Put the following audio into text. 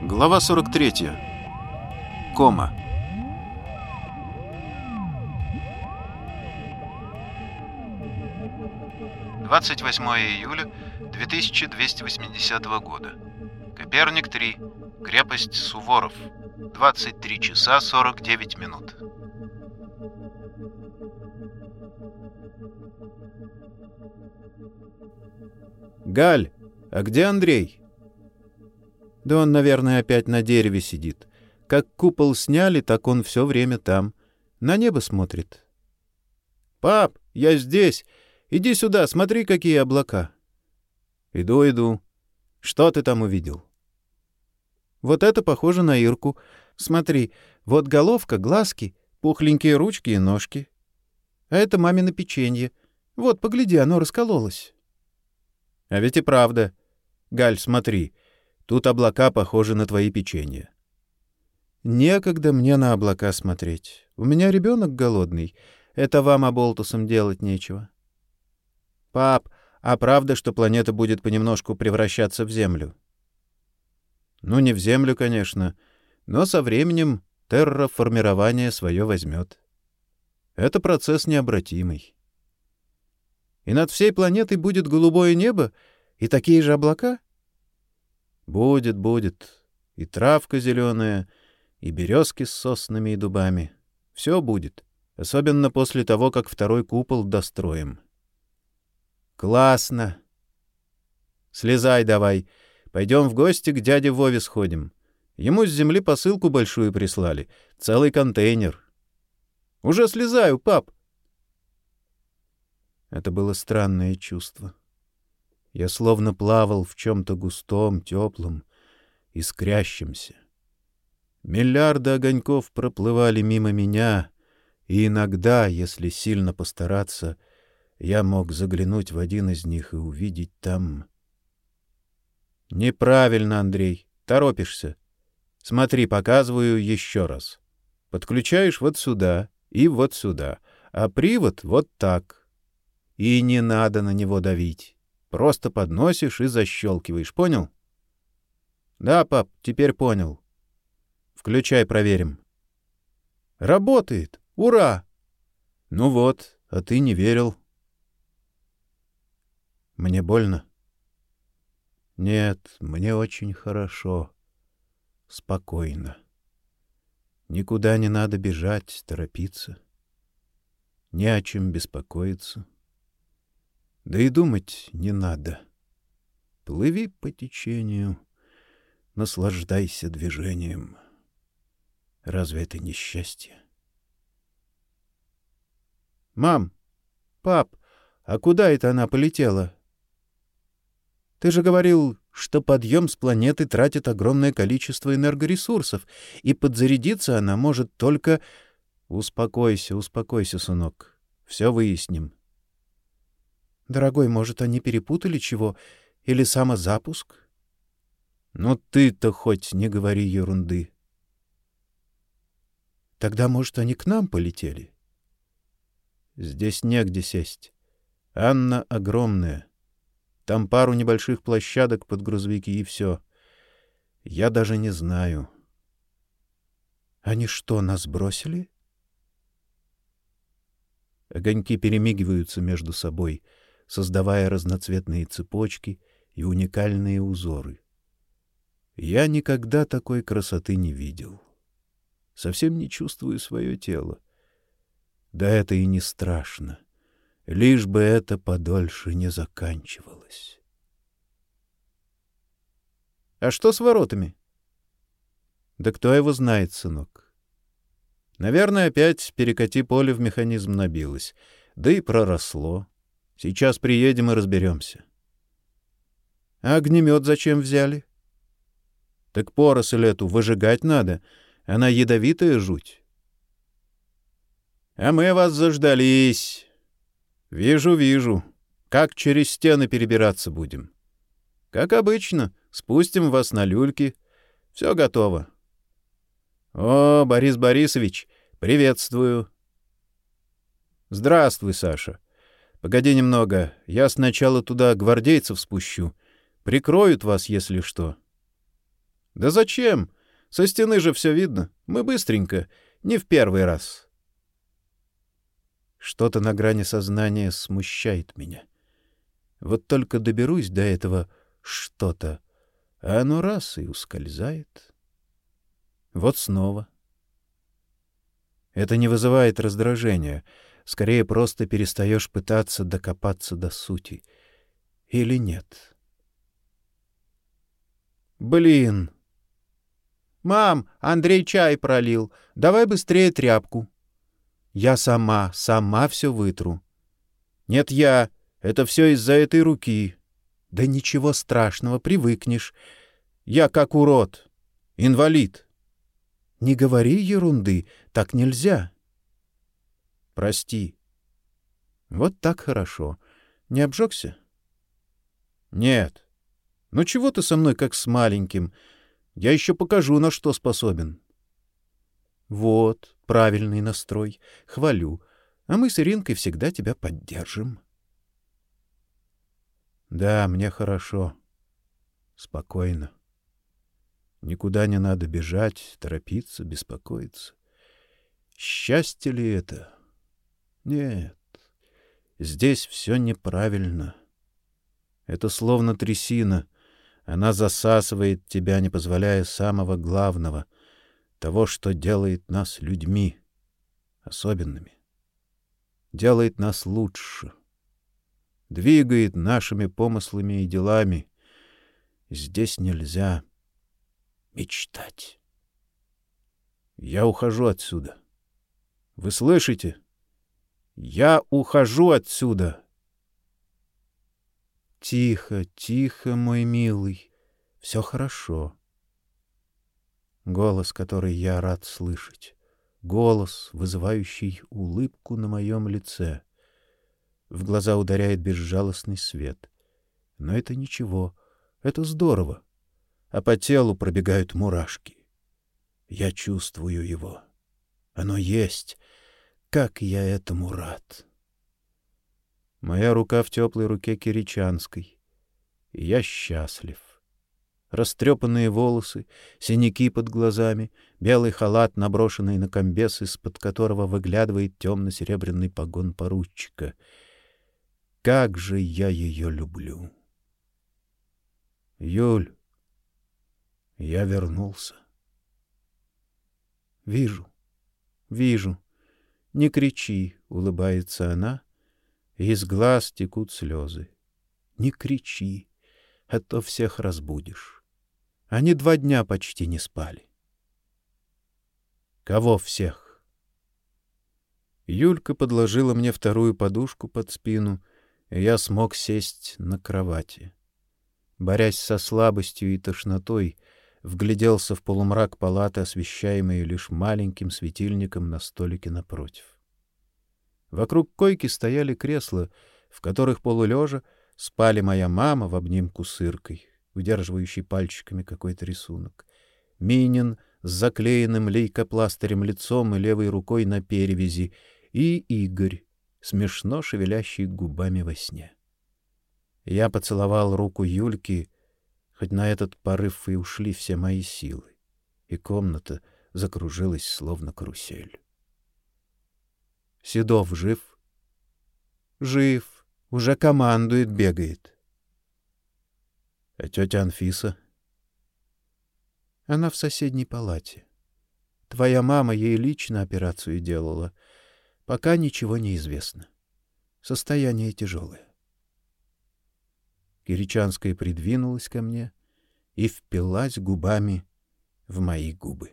Глава 43. Кома. Двадцать восьмое июля 2280 года. Коперник 3. Крепость Суворов. 23 часа 49 минут. «Галь, а где Андрей?» «Да он, наверное, опять на дереве сидит. Как купол сняли, так он все время там. На небо смотрит». «Пап, я здесь. Иди сюда, смотри, какие облака». «Иду, иду. Что ты там увидел?» «Вот это похоже на Ирку. Смотри, вот головка, глазки, пухленькие ручки и ножки. А это мамино печенье. Вот, погляди, оно раскололось». А ведь и правда. Галь, смотри, тут облака похожи на твои печенья. Некогда мне на облака смотреть. У меня ребенок голодный. Это вам, оболтусом, делать нечего. Пап, а правда, что планета будет понемножку превращаться в Землю? Ну, не в Землю, конечно, но со временем терраформирование свое возьмет. Это процесс необратимый и над всей планетой будет голубое небо и такие же облака? Будет, будет. И травка зеленая, и березки с соснами и дубами. Все будет, особенно после того, как второй купол достроим. Классно. Слезай давай. Пойдем в гости к дяде Вове сходим. Ему с земли посылку большую прислали. Целый контейнер. Уже слезаю, пап. Это было странное чувство. Я словно плавал в чем-то густом, теплом, искрящемся. Миллиарды огоньков проплывали мимо меня, и иногда, если сильно постараться, я мог заглянуть в один из них и увидеть там... Неправильно, Андрей, торопишься. Смотри, показываю еще раз. Подключаешь вот сюда и вот сюда, а привод вот так. И не надо на него давить. Просто подносишь и защелкиваешь, понял? Да, пап, теперь понял. Включай, проверим. Работает! Ура! Ну вот, а ты не верил. Мне больно? Нет, мне очень хорошо. Спокойно. Никуда не надо бежать, торопиться. Не о чем беспокоиться. Да и думать не надо. Плыви по течению, наслаждайся движением. Разве это не счастье? Мам, пап, а куда это она полетела? Ты же говорил, что подъем с планеты тратит огромное количество энергоресурсов, и подзарядиться она может только... Успокойся, успокойся, сынок. Все выясним. Дорогой, может, они перепутали чего? Или самозапуск? Ну ты-то хоть не говори ерунды. Тогда, может, они к нам полетели? Здесь негде сесть. Анна огромная. Там пару небольших площадок под грузовики и все. Я даже не знаю. Они что, нас бросили? Огоньки перемигиваются между собой — создавая разноцветные цепочки и уникальные узоры. Я никогда такой красоты не видел. Совсем не чувствую свое тело. Да это и не страшно, лишь бы это подольше не заканчивалось. А что с воротами? Да кто его знает, сынок. Наверное, опять перекати поле в механизм набилось, да и проросло. Сейчас приедем и разберемся. А огнемет зачем взяли? Так поросль эту выжигать надо. Она ядовитая жуть. А мы вас заждались. Вижу, вижу. Как через стены перебираться будем? Как обычно, спустим вас на люльки. Все готово. О, Борис Борисович, приветствую. Здравствуй, Саша. Погоди немного, я сначала туда гвардейцев спущу. Прикроют вас, если что. Да зачем? Со стены же все видно. Мы быстренько, не в первый раз. Что-то на грани сознания смущает меня. Вот только доберусь до этого что-то, а оно раз и ускользает. Вот снова. Это не вызывает раздражения, скорее просто перестаешь пытаться докопаться до сути. Или нет? Блин! «Мам, Андрей чай пролил. Давай быстрее тряпку». «Я сама, сама все вытру». «Нет, я. Это все из-за этой руки». «Да ничего страшного, привыкнешь. Я как урод. Инвалид». «Не говори ерунды, так нельзя». «Прости». «Вот так хорошо. Не обжегся?» «Нет». «Ну чего ты со мной как с маленьким?» Я еще покажу, на что способен. Вот, правильный настрой. Хвалю. А мы с Иринкой всегда тебя поддержим. Да, мне хорошо. Спокойно. Никуда не надо бежать, торопиться, беспокоиться. Счастье ли это? Нет. Здесь все неправильно. Это словно трясина — она засасывает тебя, не позволяя самого главного, того, что делает нас людьми, особенными. Делает нас лучше. Двигает нашими помыслами и делами. Здесь нельзя мечтать. Я ухожу отсюда. Вы слышите? Я ухожу отсюда. Тихо, тихо, мой милый, все хорошо. Голос, который я рад слышать. Голос, вызывающий улыбку на моем лице. В глаза ударяет безжалостный свет. Но это ничего, это здорово. А по телу пробегают мурашки. Я чувствую его. Оно есть. Как я этому рад! Моя рука в теплой руке Киричанской. Я счастлив. Растрепанные волосы, синяки под глазами, белый халат, наброшенный на комбес, из-под которого выглядывает темно-серебряный погон поручика. Как же я ее люблю! Юль, я вернулся. Вижу, вижу. Не кричи, улыбается она из глаз текут слезы. Не кричи, а то всех разбудишь. Они два дня почти не спали. Кого всех? Юлька подложила мне вторую подушку под спину, и я смог сесть на кровати. Борясь со слабостью и тошнотой, вгляделся в полумрак палаты, освещаемой лишь маленьким светильником на столике напротив. Вокруг койки стояли кресла, в которых полулежа спали моя мама в обнимку с Иркой, удерживающей пальчиками какой-то рисунок, Минин с заклеенным лейкопластырем лицом и левой рукой на перевязи, и Игорь, смешно шевелящий губами во сне. Я поцеловал руку Юльки, хоть на этот порыв и ушли все мои силы, и комната закружилась словно карусель. Седов жив? Жив. Уже командует, бегает. А тетя Анфиса? Она в соседней палате. Твоя мама ей лично операцию делала. Пока ничего не известно. Состояние тяжелое. Киричанская придвинулась ко мне и впилась губами в мои губы.